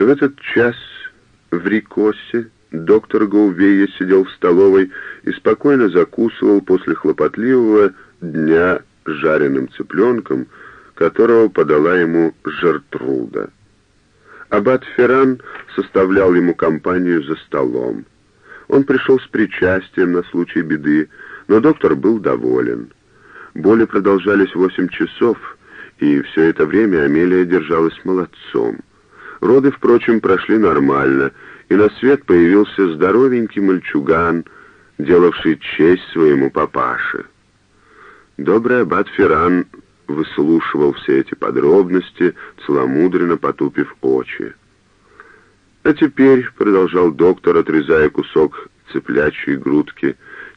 В этот час в Рикосе доктор Гоувея сидел в столовой и спокойно закусывал после хлопотливого дня жареным цыпленком, которого подала ему Жертруда. Аббат Ферран составлял ему компанию за столом. Он пришел с причастием на случай беды, но доктор был доволен. Боли продолжались восемь часов, и все это время Амелия держалась молодцом. Роды, впрочем, прошли нормально, и на свет появился здоровенький мальчуган, делавший честь своему папаше. Добрый аббат Ферран выслушивал все эти подробности, целомудренно потупив очи. «А теперь», — продолжал доктор, отрезая кусок цыплячьей грудки,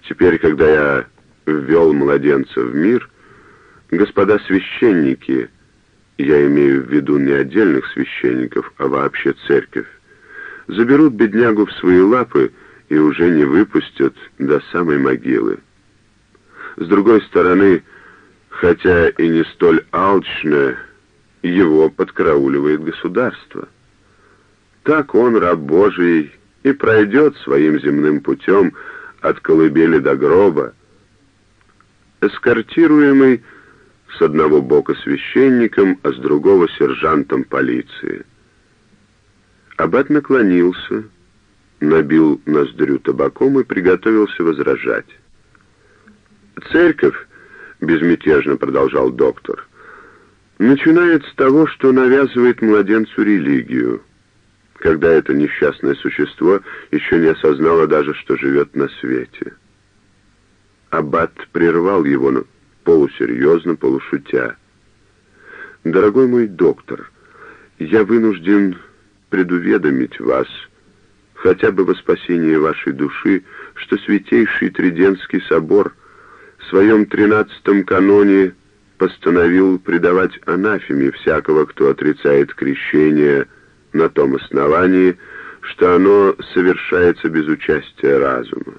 «теперь, когда я ввел младенца в мир, господа священники, я имею в виду не отдельных священников, а вообще церковь, заберут беднягу в свои лапы и уже не выпустят до самой могилы. С другой стороны, хотя и не столь алчно, его подкрауливает государство. Так он, раб Божий, и пройдет своим земным путем от колыбели до гроба, эскортируемый с одного бока священником, а с другого сержантом полиции. Аббат наклонился, набил ноздрю табаком и приготовился возражать. «Церковь», — безмятежно продолжал доктор, — «начинает с того, что навязывает младенцу религию, когда это несчастное существо еще не осознало даже, что живет на свете». Аббат прервал его полусерьезно, полушутя. «Дорогой мой доктор, я вынужден предуведомить вас, хотя бы во спасении вашей души, что Святейший Триденский собор в своем тринадцатом каноне постановил предавать анафеме всякого, кто отрицает крещение на том основании, что оно совершается без участия разума.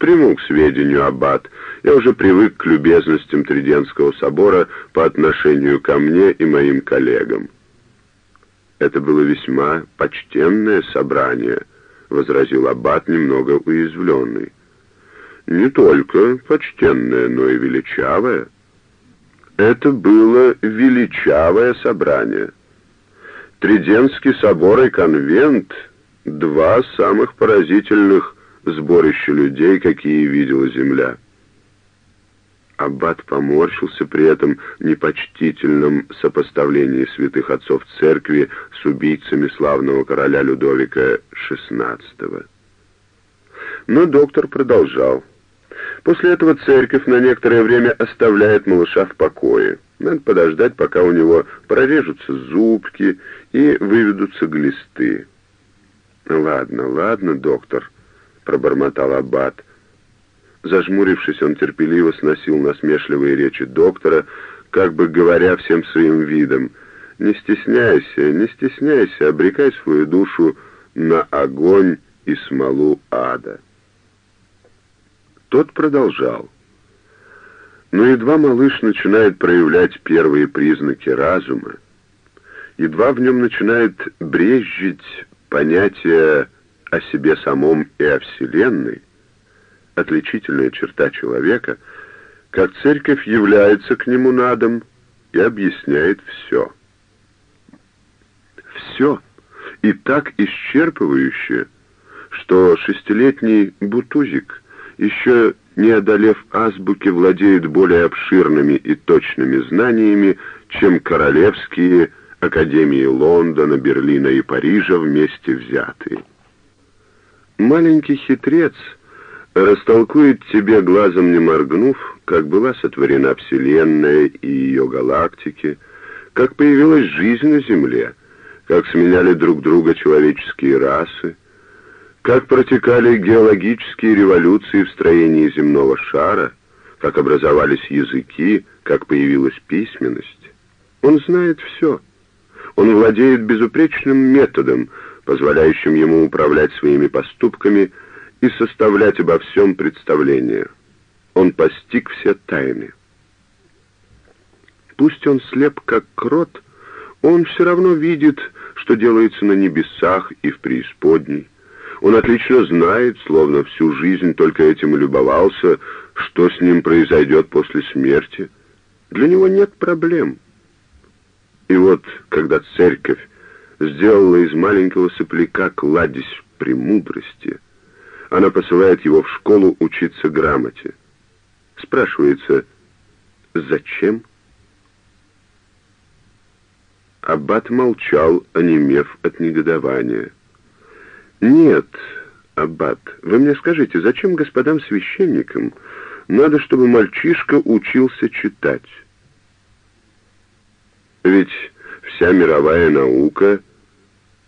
Приму к сведению, аббат, я уже привык к любезностям Триденского собора по отношению ко мне и моим коллегам. Это было весьма почтенное собрание, возразил аббат, немного уязвленный. Не только почтенное, но и величавое. Это было величавое собрание. Триденский собор и конвент — два самых поразительных сборища людей, какие видела земля. Аббат поморщился при этом непочтительном сопоставлении святых отцов церкви с убийцами славного короля Людовика XVI. Но доктор продолжал. После этого церковь на некоторое время оставляет малыша в покое. Надо подождать, пока у него прорежутся зубки и выведутся глисты. «Ладно, ладно, доктор», — пробормотал Аббат, — Зажмурившись, он терпеливо сносил насмешливые речи доктора, как бы говоря всем своим видом, «Не стесняйся, не стесняйся, обрекай свою душу на огонь и смолу ада». Тот продолжал. Но едва малыш начинает проявлять первые признаки разума, едва в нем начинает брезжить понятие о себе самом и о Вселенной, отличительная черта человека, как церковь является к нему на дом и объясняет все. Все, и так исчерпывающе, что шестилетний бутузик, еще не одолев азбуки, владеет более обширными и точными знаниями, чем королевские академии Лондона, Берлина и Парижа вместе взятые. Маленький хитрец — растолкует тебе, глазом не моргнув, как была сотворена Вселенная и ее галактики, как появилась жизнь на Земле, как сменяли друг друга человеческие расы, как протекали геологические революции в строении земного шара, как образовались языки, как появилась письменность. Он знает все. Он владеет безупречным методом, позволяющим ему управлять своими поступками – и составлять обо всем представление. Он постиг все тайны. Пусть он слеп, как крот, Он все равно видит, что делается на небесах и в преисподней. Он отлично знает, словно всю жизнь только этим и любовался, что с ним произойдет после смерти. Для него нет проблем. И вот, когда церковь сделала из маленького сопляка кладезь премудрости, она посылает его в школу учиться грамоте. Спрашивается, зачем? Аббат молчал, онемев от негодования. «Нет, Аббат, вы мне скажите, зачем господам священникам надо, чтобы мальчишка учился читать? Ведь вся мировая наука,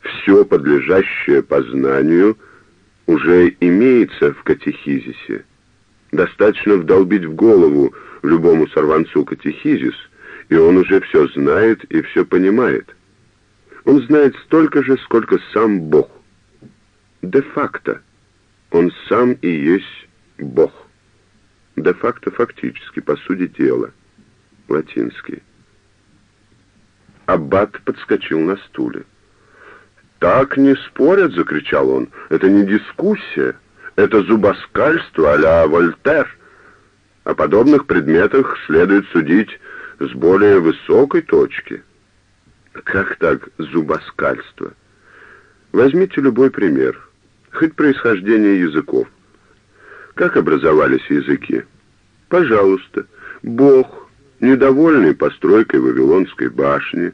все подлежащее познанию, уже имеется в катехизисе. Достаточно вдолбить в голову любому сорванцу катехизис — и он уже все знает и все понимает. Он знает столько же, сколько сам Бог. Де-факто он сам и есть Бог. Де-факто фактически, по сути дела. Латинский. Аббат подскочил на стуле. «Так не спорят!» — закричал он. «Это не дискуссия, это зубоскальство а-ля Вольтер. О подобных предметах следует судить с более высокой точки. Как так зубоскальство? Возьмите любой пример, хоть происхождение языков. Как образовались языки? Пожалуйста, Бог, недовольный постройкой Вавилонской башни.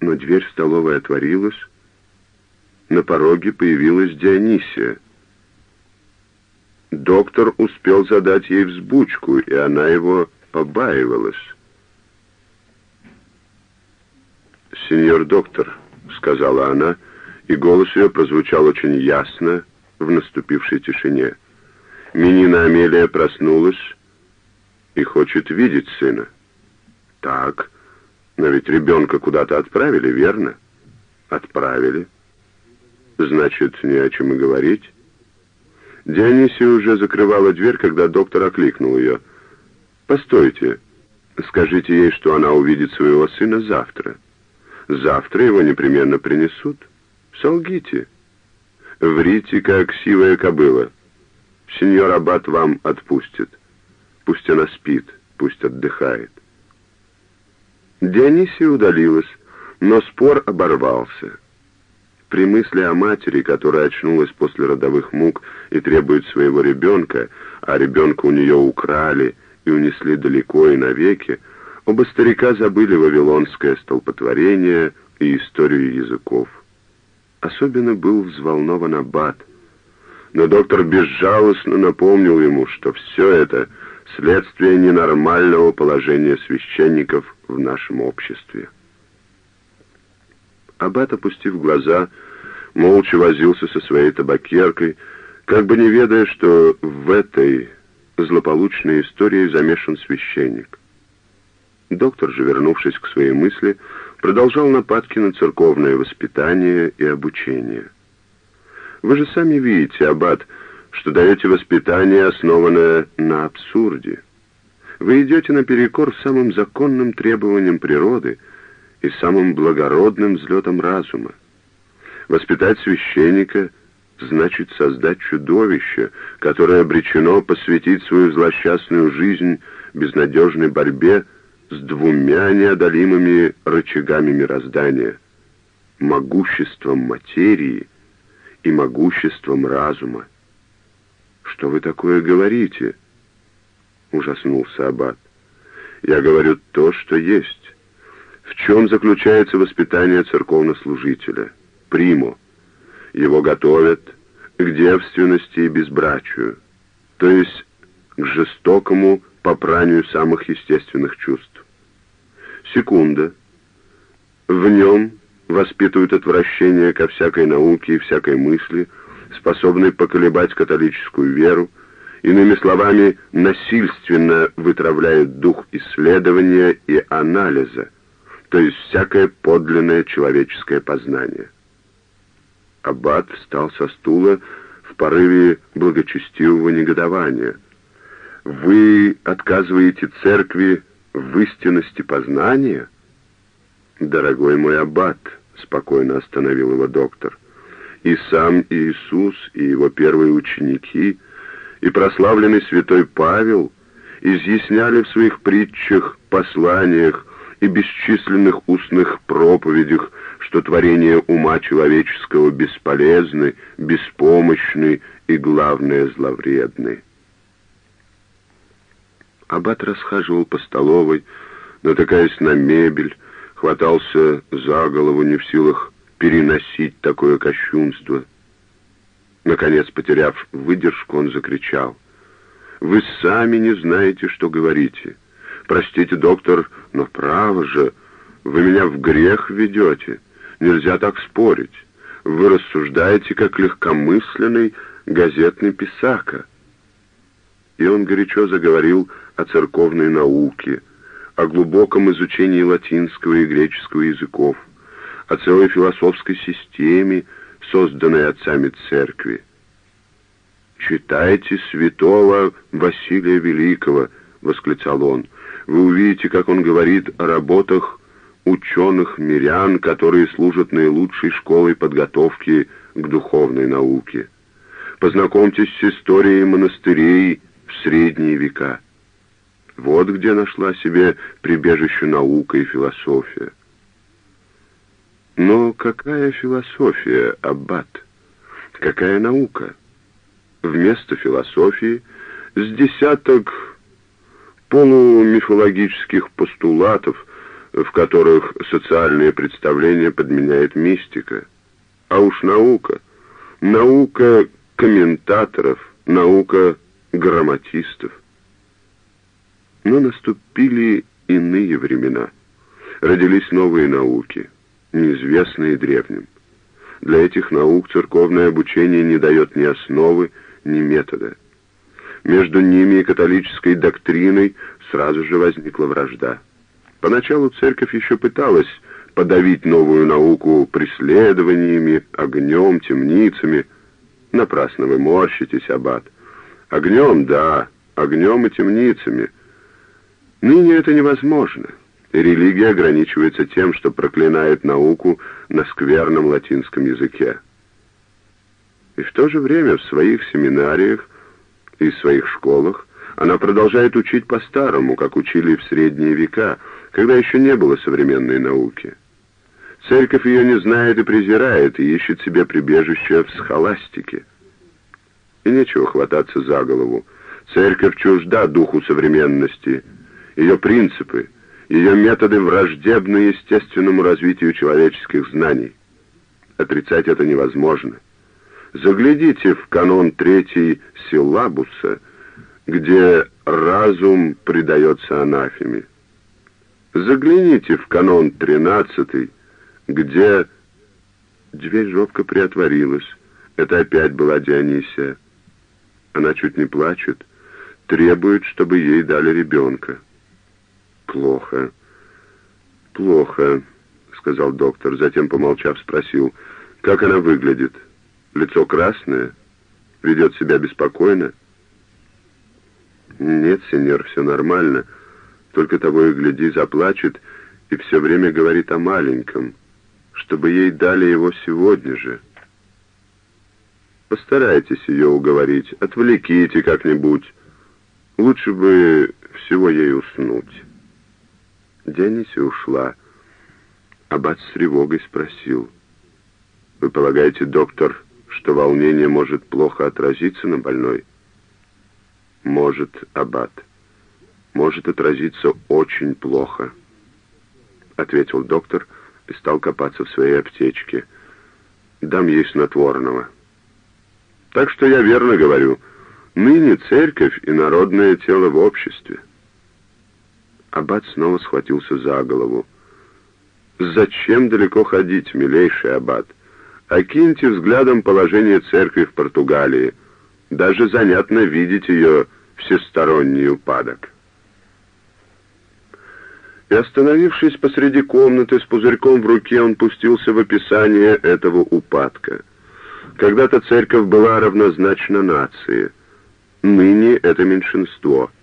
Но дверь столовой отворилась. На пороге появилась Дионисия. Доктор успел задать ей взбучку, и она его побаивалась. «Сеньор доктор», — сказала она, и голос ее прозвучал очень ясно в наступившей тишине. Минина Амелия проснулась и хочет видеть сына. «Так, но ведь ребенка куда-то отправили, верно?» «Отправили. Значит, не о чем и говорить». Дионисия уже закрывала дверь, когда доктор окликнул ее. «Постойте, скажите ей, что она увидит своего сына завтра». Завтра его непременно принесут. Солгите. Врите, как сивая кобыла. Сеньор Аббат вам отпустит. Пусть она спит, пусть отдыхает. Дионисия удалилась, но спор оборвался. При мысли о матери, которая очнулась после родовых мук и требует своего ребенка, а ребенка у нее украли и унесли далеко и навеки, Оба старика забыли вавилонское столпотворение и историю языков. Особенно был взволнован Аббат. Но доктор безжалостно напомнил ему, что все это — следствие ненормального положения священников в нашем обществе. Аббат, опустив глаза, молча возился со своей табакеркой, как бы не ведая, что в этой злополучной истории замешан священник. Доктор же, вернувшись к своей мысли, продолжал нападки на церковное воспитание и обучение. Вы же сами видите, Аббат, что даете воспитание, основанное на абсурде. Вы идете наперекор самым законным требованиям природы и самым благородным взлетом разума. Воспитать священника значит создать чудовище, которое обречено посвятить свою злосчастную жизнь безнадежной борьбе с двумя неодолимыми рычагами мироздания — могуществом материи и могуществом разума. «Что вы такое говорите?» — ужаснулся Аббат. «Я говорю то, что есть. В чем заключается воспитание церковнослужителя? Приму. Его готовят к девственности и безбрачию, то есть к жестокому попранию самых естественных чувств. Секунда. В нем воспитывают отвращение ко всякой науке и всякой мысли, способной поколебать католическую веру, иными словами, насильственно вытравляют дух исследования и анализа, то есть всякое подлинное человеческое познание. Аббат встал со стула в порыве благочестивого негодования. «Вы отказываете церкви в истинности познания? «Дорогой мой аббат», — спокойно остановил его доктор, — «и сам Иисус, и его первые ученики, и прославленный святой Павел изъясняли в своих притчах, посланиях и бесчисленных устных проповедях, что творения ума человеческого бесполезны, беспомощны и, главное, зловредны. Аббат расхаживал по столовой, натыкаясь на мебель, хватался за голову, не в силах переносить такое кощунство. Наконец, потеряв выдержку, он закричал. «Вы сами не знаете, что говорите. Простите, доктор, но право же, вы меня в грех ведете. Нельзя так спорить. Вы рассуждаете, как легкомысленный газетный писака». И он горячо заговорил о церковной науке, о глубоком изучении латинского и греческого языков, о целой философской системе, созданной отцами церкви. «Читайте святого Василия Великого», — восклицал он. «Вы увидите, как он говорит о работах ученых-мирян, которые служат наилучшей школой подготовки к духовной науке. Познакомьтесь с историей монастырей в средние века. Вот где нашла себе прибежище наука и философия. Но какая философия, Аббат? Какая наука? Вместо философии с десяток полумифологических постулатов, в которых социальные представления подменяет мистика. А уж наука. Наука комментаторов, наука грамматистов. Но наступили иные времена. Родились новые науки, неизвестные древним. Для этих наук церковное обучение не дает ни основы, ни метода. Между ними и католической доктриной сразу же возникла вражда. Поначалу церковь еще пыталась подавить новую науку преследованиями, огнем, темницами. Напрасно вы морщитесь, аббат. Огнем, да, огнем и темницами — Ныне это невозможно. И религия ограничивается тем, что проклинает науку на скверном латинском языке. И в то же время в своих семинариях и своих школах она продолжает учить по-старому, как учили в средние века, когда еще не было современной науки. Церковь ее не знает и презирает, и ищет себе прибежище в схоластике. И нечего хвататься за голову. Церковь чужда духу современности — ее принципы, ее методы враждебны естественному развитию человеческих знаний. Отрицать это невозможно. Заглядите в канон третий силлабуса, где разум предается анафеме. Загляните в канон тринадцатый, где дверь робко приотворилась. Это опять была Дионисия. Она чуть не плачет, требует, чтобы ей дали ребенка. «Плохо, плохо», — сказал доктор, затем, помолчав, спросил, «как она выглядит? Лицо красное? Ведет себя беспокойно?» «Нет, сеньор, все нормально. Только того и гляди, заплачет и все время говорит о маленьком, чтобы ей дали его сегодня же. Постарайтесь ее уговорить, отвлеките как-нибудь. Лучше бы всего ей уснуть». Дениси ушла. Аббат с тревогой спросил. «Вы полагаете, доктор, что волнение может плохо отразиться на больной?» «Может, Аббат. Может отразиться очень плохо», — ответил доктор и стал копаться в своей аптечке. «Дам ей снотворного». «Так что я верно говорю. Ныне церковь и народное тело в обществе». Аббат снова схватился за голову. «Зачем далеко ходить, милейший аббат? Окиньте взглядом положение церкви в Португалии. Даже занятно видеть ее всесторонний упадок». И остановившись посреди комнаты с пузырьком в руке, он пустился в описание этого упадка. Когда-то церковь была равнозначна нации. Ныне это меньшинство —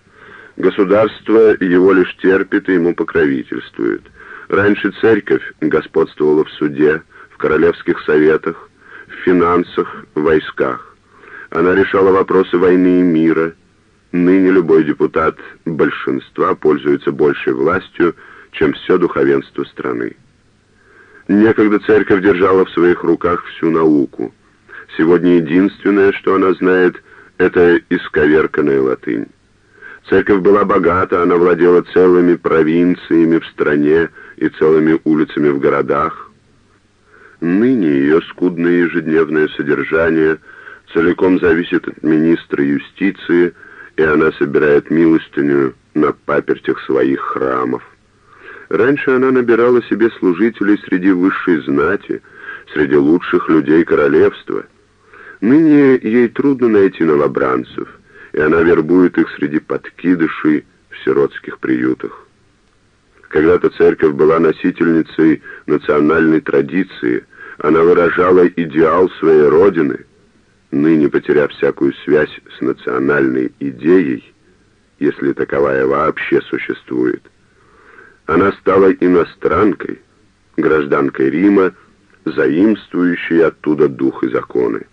Государство его лишь терпит и ему покровительствует. Раньше церковь господствовала в суде, королевских советах, в финансах, в войсках. Она решала вопросы войны и мира. Ныне любой депутат большинства пользуется большей властью, чем все духовенство страны. Некогда церковь держала в своих руках всю науку. Сегодня единственное, что она знает, это исковерканная латынь. Церковь была богата, она владела целыми провинциями в стране и целыми улицами в городах. Ныне ее скудное ежедневное содержание целиком зависит от министра юстиции, и она собирает милостыню на папертях своих храмов. Раньше она набирала себе служителей среди высшей знати, среди лучших людей королевства. Ныне ей трудно найти новобранцев — и она вербует их среди подкидышей в сиротских приютах. Когда-то церковь была носительницей национальной традиции, она выражала идеал своей родины, ныне потеряв всякую связь с национальной идеей, если таковая вообще существует. Она стала иностранкой, гражданкой Рима, заимствующей оттуда дух и законы.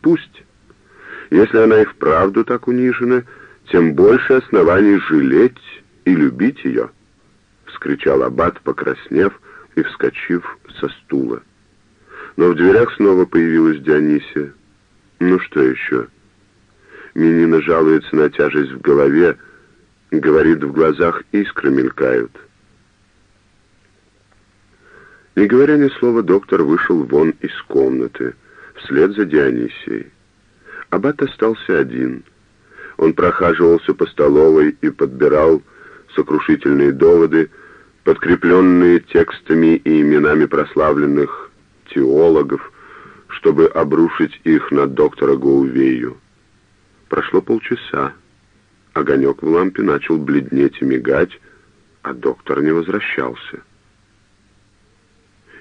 Пусть если она и вправду так унижена, тем больше оснований жалеть и любить ее, — вскричал Аббат, покраснев и вскочив со стула. Но в дверях снова появилась Дионисия. Ну что еще? Минина жалуется на тяжесть в голове, говорит, в глазах искры мелькают. Не говоря ни слова, доктор вышел вон из комнаты, вслед за Дионисией. Аббат остался один. Он прохаживался по столовой и подбирал сокрушительные доводы, подкрепленные текстами и именами прославленных теологов, чтобы обрушить их на доктора Гоувею. Прошло полчаса. Огонек в лампе начал бледнеть и мигать, а доктор не возвращался.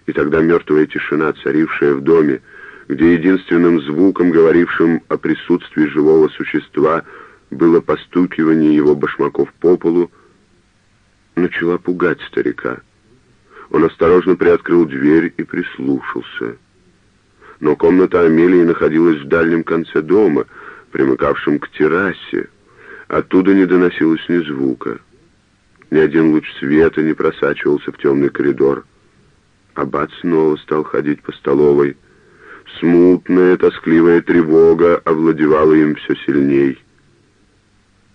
И тогда мертвая тишина, царившая в доме, где единственным звуком, говорившим о присутствии живого существа, было постукивание его башмаков по полу, начала пугать старика. Он осторожно приоткрыл дверь и прислушался. Но комната Амелии находилась в дальнем конце дома, примыкавшем к террасе. Оттуда не доносилось ни звука. Ни один луч света не просачивался в темный коридор. Аббат снова стал ходить по столовой, Смутная, тоскливая тревога овладевала им все сильней.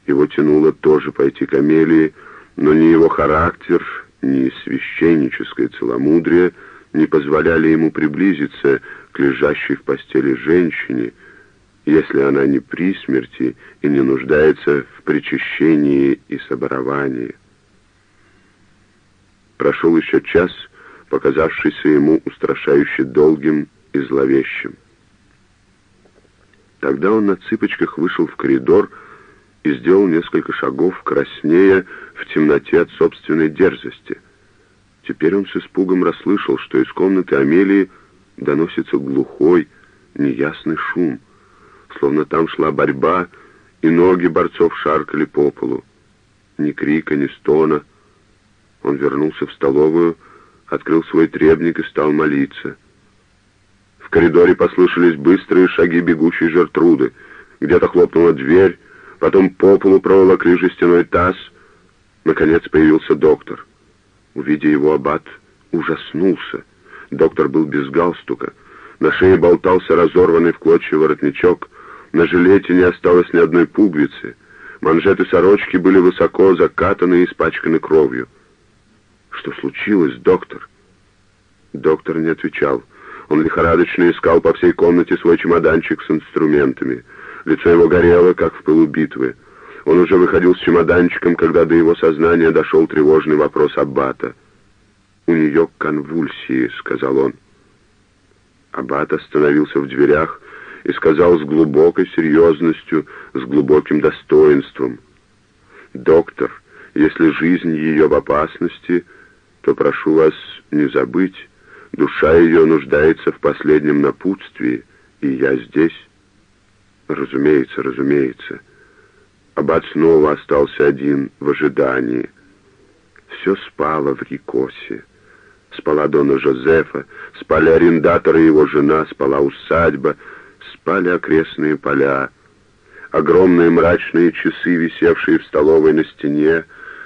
Его тянуло тоже пойти к Амелии, но ни его характер, ни священническое целомудрие не позволяли ему приблизиться к лежащей в постели женщине, если она не при смерти и не нуждается в причащении и соборовании. Прошел еще час, показавшийся ему устрашающе долгим и зловещим. Тогда он на цыпочках вышел в коридор и сделал несколько шагов, краснея в темноте от собственной дерзости. Теперь он с испугом расслышал, что из комнаты Амелии доносится глухой, неясный шум, словно там шла борьба, и ноги борцов шаркали по полу. Ни крика, ни стона. Он вернулся в столовую, открыл свой требник и стал молиться — в коридоре послышались быстрые шаги бегущей Жертруды. Где-то хлопнула дверь, потом по полу проволокли жестяной таз. Наконец появился доктор. Увидя его, аббат ужаснулся. Доктор был без галстука. На шее болтался разорванный в клочья воротничок. На жилете не осталось ни одной пуговицы. Манжеты сорочки были высоко закатаны и испачканы кровью. «Что случилось, доктор?» Доктор не отвечал. Он лихорадочно искал по всей комнате свой чемоданчик с инструментами. Лицо его горело, как в пылу битвы. Он уже выходил с чемоданчиком, когда до его сознания дошел тревожный вопрос Аббата. «У нее конвульсии», — сказал он. Аббат остановился в дверях и сказал с глубокой серьезностью, с глубоким достоинством. «Доктор, если жизнь ее в опасности, то прошу вас не забыть, Душа ее нуждается в последнем напутствии, и я здесь. Разумеется, разумеется. Аббат снова остался один в ожидании. Все спало в Рикосе. Спала Дона Жозефа, спали арендаторы и его жена, спала усадьба, спали окрестные поля. Огромные мрачные часы, висевшие в столовой на стене,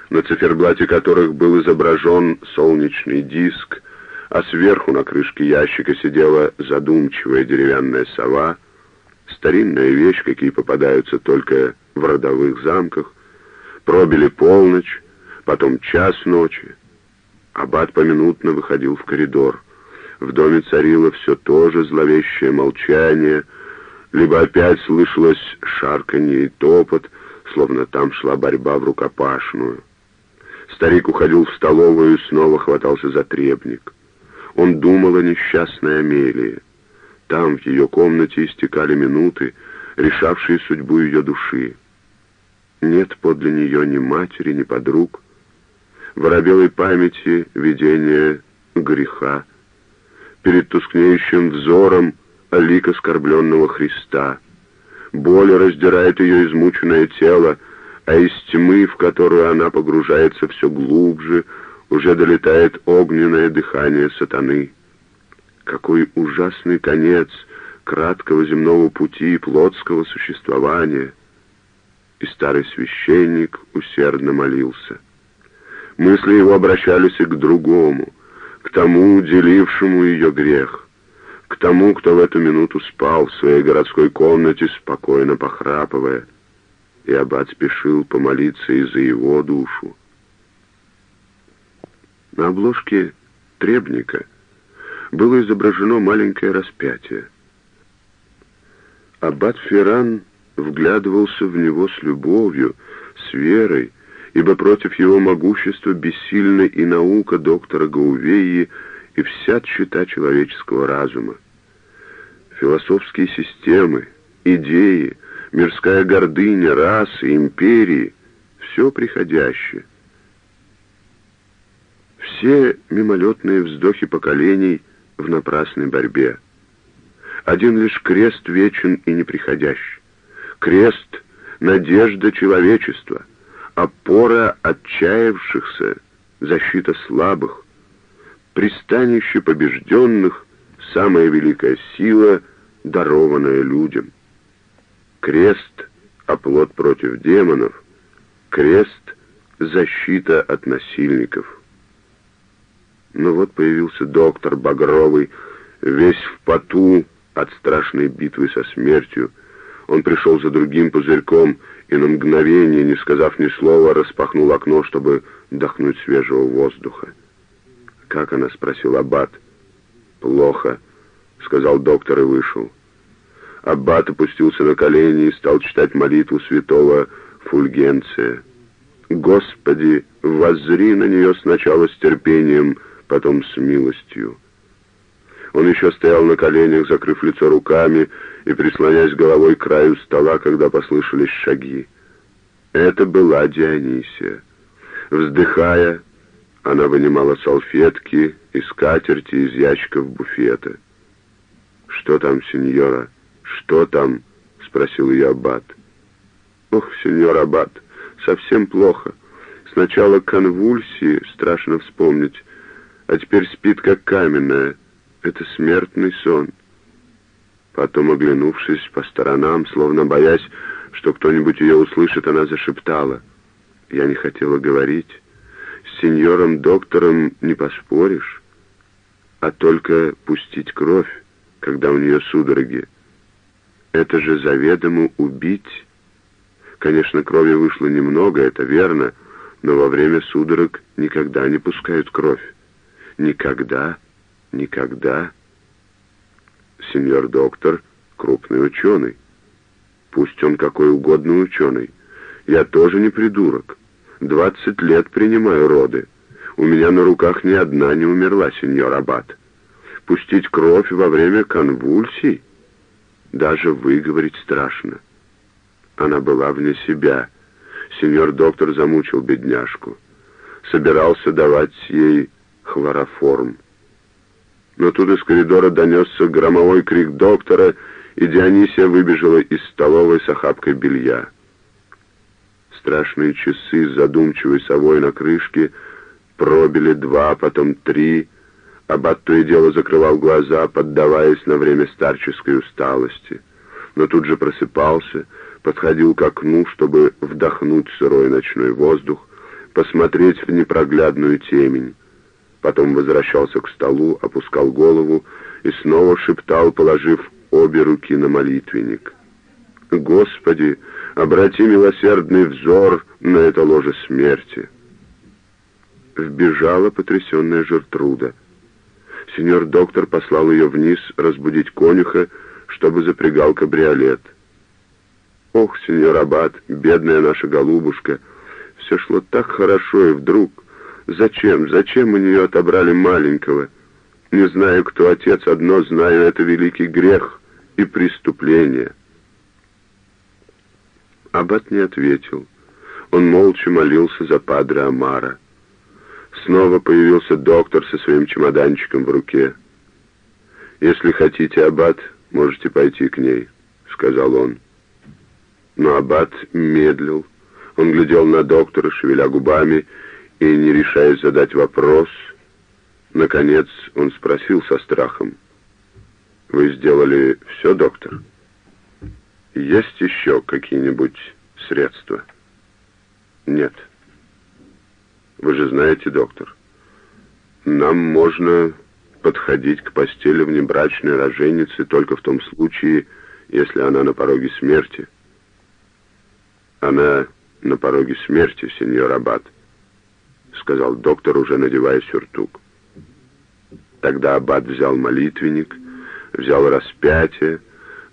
на циферблате которых был изображен солнечный диск, а сверху на крышке ящика сидела задумчивая деревянная сова, старинная вещь, какие попадаются только в родовых замках, пробили полночь, потом час ночи. Аббат поминутно выходил в коридор. В доме царило все то же зловещее молчание, либо опять слышалось шарканье и топот, словно там шла борьба в рукопашную. Старик уходил в столовую и снова хватался за требник. Он думал о несчастной Амелии. Там, в ее комнате, истекали минуты, решавшие судьбу ее души. Нет подле нее ни матери, ни подруг. В оробелой памяти видение греха. Перед тускнеющим взором лик оскорбленного Христа. Боль раздирает ее измученное тело, а из тьмы, в которую она погружается все глубже, уже долетает огненное дыхание сатаны. Какой ужасный конец краткого земного пути и плотского существования! И старый священник усердно молился. Мысли его обращались и к другому, к тому, делившему ее грех, к тому, кто в эту минуту спал в своей городской комнате, спокойно похрапывая, и аббат спешил помолиться и за его душу. На обложке требника было изображено маленькое распятие. Аббат Ферран вглядывался в него с любовью, с верой, ибо против его могущества бессильна и наука доктора Гаувеи, и вся чита человеческого разума. Философские системы, идеи, мирская гордыня, расы, империи — все приходящее. Все мимолетные вздохи поколений в напрасной борьбе. Один лишь крест вечен и неприходящий. Крест — надежда человечества, опора отчаявшихся, защита слабых, пристанище побежденных, самая великая сила, дарованная людям. Крест — оплот против демонов, крест — защита от насильников. Но вот появился доктор Багровый, весь в поту от страшной битвы со смертью. Он пришел за другим пузырьком и на мгновение, не сказав ни слова, распахнул окно, чтобы вдохнуть свежего воздуха. «Как она?» — спросил Аббат. «Плохо», — сказал доктор и вышел. Аббат опустился на колени и стал читать молитву святого Фульгенция. «Господи, воззри на нее сначала с терпением», — потом с милостью. Он еще стоял на коленях, закрыв лицо руками и прислоняясь головой к краю стола, когда послышались шаги. Это была Дионисия. Вздыхая, она вынимала салфетки и скатерти из ящиков буфета. «Что там, сеньора? Что там?» — спросил ее аббат. «Ох, сеньор аббат, совсем плохо. Сначала конвульсии, страшно вспомнить, а теперь спит как каменная. Это смертный сон. Потом, оглянувшись по сторонам, словно боясь, что кто-нибудь ее услышит, она зашептала. Я не хотела говорить. С сеньором-доктором не поспоришь, а только пустить кровь, когда у нее судороги. Это же заведомо убить. Конечно, крови вышло немного, это верно, но во время судорог никогда не пускают кровь. Никогда, никогда. Сеньор доктор — крупный ученый. Пусть он какой угодно ученый. Я тоже не придурок. Двадцать лет принимаю роды. У меня на руках ни одна не умерла, сеньор Аббат. Пустить кровь во время конвульсий? Даже выговорить страшно. Она была вне себя. Сеньор доктор замучил бедняжку. Собирался давать ей хлороформ. Но тут из коридора донесся громовой крик доктора, и Дионисия выбежала из столовой с охапкой белья. Страшные часы с задумчивой совой на крышке Пробили два, потом три. Аббат то и дело закрывал глаза, поддаваясь на время старческой усталости. Но тут же просыпался, подходил к окну, чтобы вдохнуть сырой ночной воздух, посмотреть в непроглядную темень. Потом возвращался к столу, опускал голову и снова шептал, положив обе руки на молитвенник. «Господи, обрати милосердный взор на это ложе смерти!» Вбежала потрясенная Жертруда. Сеньор доктор послал ее вниз разбудить конюха, чтобы запрягал кабриолет. «Ох, сеньор Аббат, бедная наша голубушка, все шло так хорошо, и вдруг... Зачем, зачем у нее отобрали маленького? Не знаю, кто отец, одно знаю, это великий грех и преступление». Аббат не ответил. Он молча молился за падре Амара. Снова появился доктор со своим чемоданчиком в руке. «Если хотите, Аббат, можете пойти к ней», — сказал он. Но Аббат медлил. Он глядел на доктора, шевеля губами, и, не решаясь задать вопрос, наконец он спросил со страхом. «Вы сделали все, доктор? Есть еще какие-нибудь средства?» «Нет». Вы же знаете, доктор, нам можно подходить к постели внебрачной роженицы только в том случае, если она на пороге смерти. Она на пороге смерти, сеньор Аббат, сказал доктор, уже надевая сюртук. Тогда Аббат взял молитвенник, взял распятие,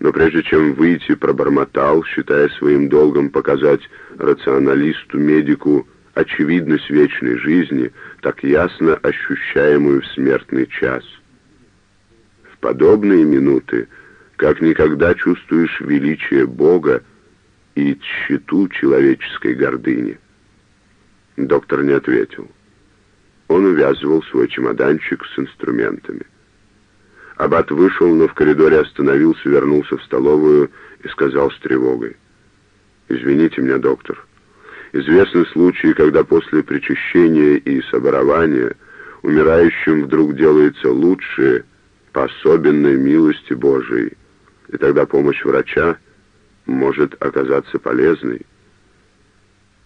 но прежде чем выйти, пробормотал, считая своим долгом показать рационалисту-медику очевидность вечной жизни, так ясно ощущаемую в смертный час. В подобные минуты как никогда чувствуешь величие Бога и тщету человеческой гордыни. Доктор не ответил. Он увязывал свой чемоданчик с инструментами. Аббат вышел, но в коридоре остановился, вернулся в столовую и сказал с тревогой. «Извините меня, доктор, Известны случаи, когда после причащения и соборования умирающим вдруг делается лучше по особенной милости Божией, и тогда помощь врача может оказаться полезной.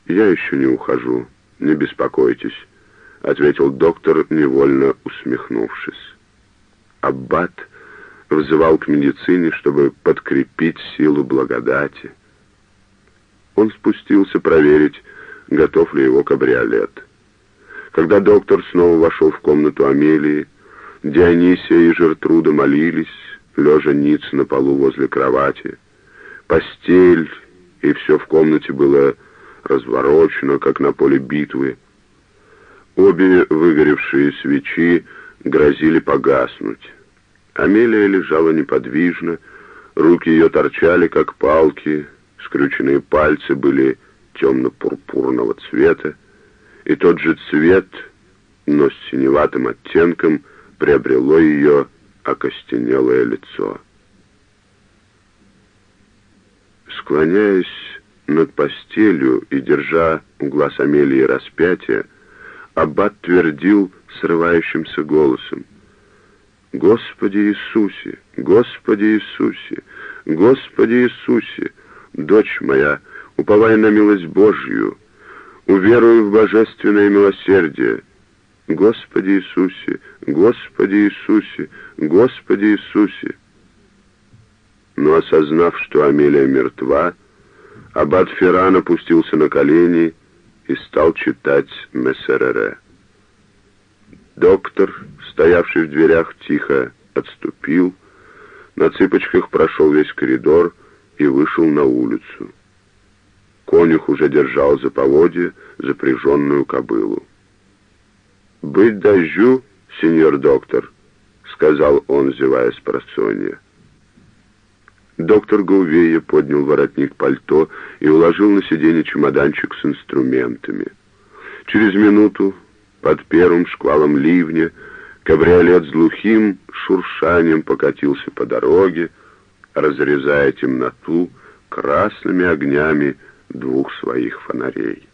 «Я еще не ухожу, не беспокойтесь», — ответил доктор, невольно усмехнувшись. Аббат взывал к медицине, чтобы подкрепить силу благодати — он спустился проверить, готов ли его кабриолет. Когда доктор снова вошел в комнату Амелии, Дионисия и Жертруда молились, лежа ниц на полу возле кровати. Постель и все в комнате было разворочено, как на поле битвы. Обе выгоревшие свечи грозили погаснуть. Амелия лежала неподвижно, руки ее торчали, как палки, Скрюченные пальцы были темно-пурпурного цвета, и тот же цвет, но с синеватым оттенком, приобрело ее окостенелое лицо. Склоняясь над постелью и держа у глаз Амелии распятие, Аббат твердил срывающимся голосом, «Господи Иисусе! Господи Иисусе! Господи Иисусе! Дочь моя, уповай на милость Божью, уверуй в божественное милосердие. Господи Иисусе, Господи Иисусе, Господи Иисусе. Но осознав, что Амелия мертва, аббат Ферран опустился на колени и стал читать Мессерере. Доктор, стоявший в дверях, тихо отступил, на цыпочках прошел весь коридор, и вышел на улицу. Конюх уже держал за поводье запряженную кобылу. «Быть дождю, сеньор доктор», — сказал он, зевая с просонья. Доктор Гаувея поднял воротник пальто и уложил на сиденье чемоданчик с инструментами. Через минуту, под первым шквалом ливня, кабриолет с глухим шуршанием покатился по дороге, разрезая темноту красными огнями двух своих фонарей.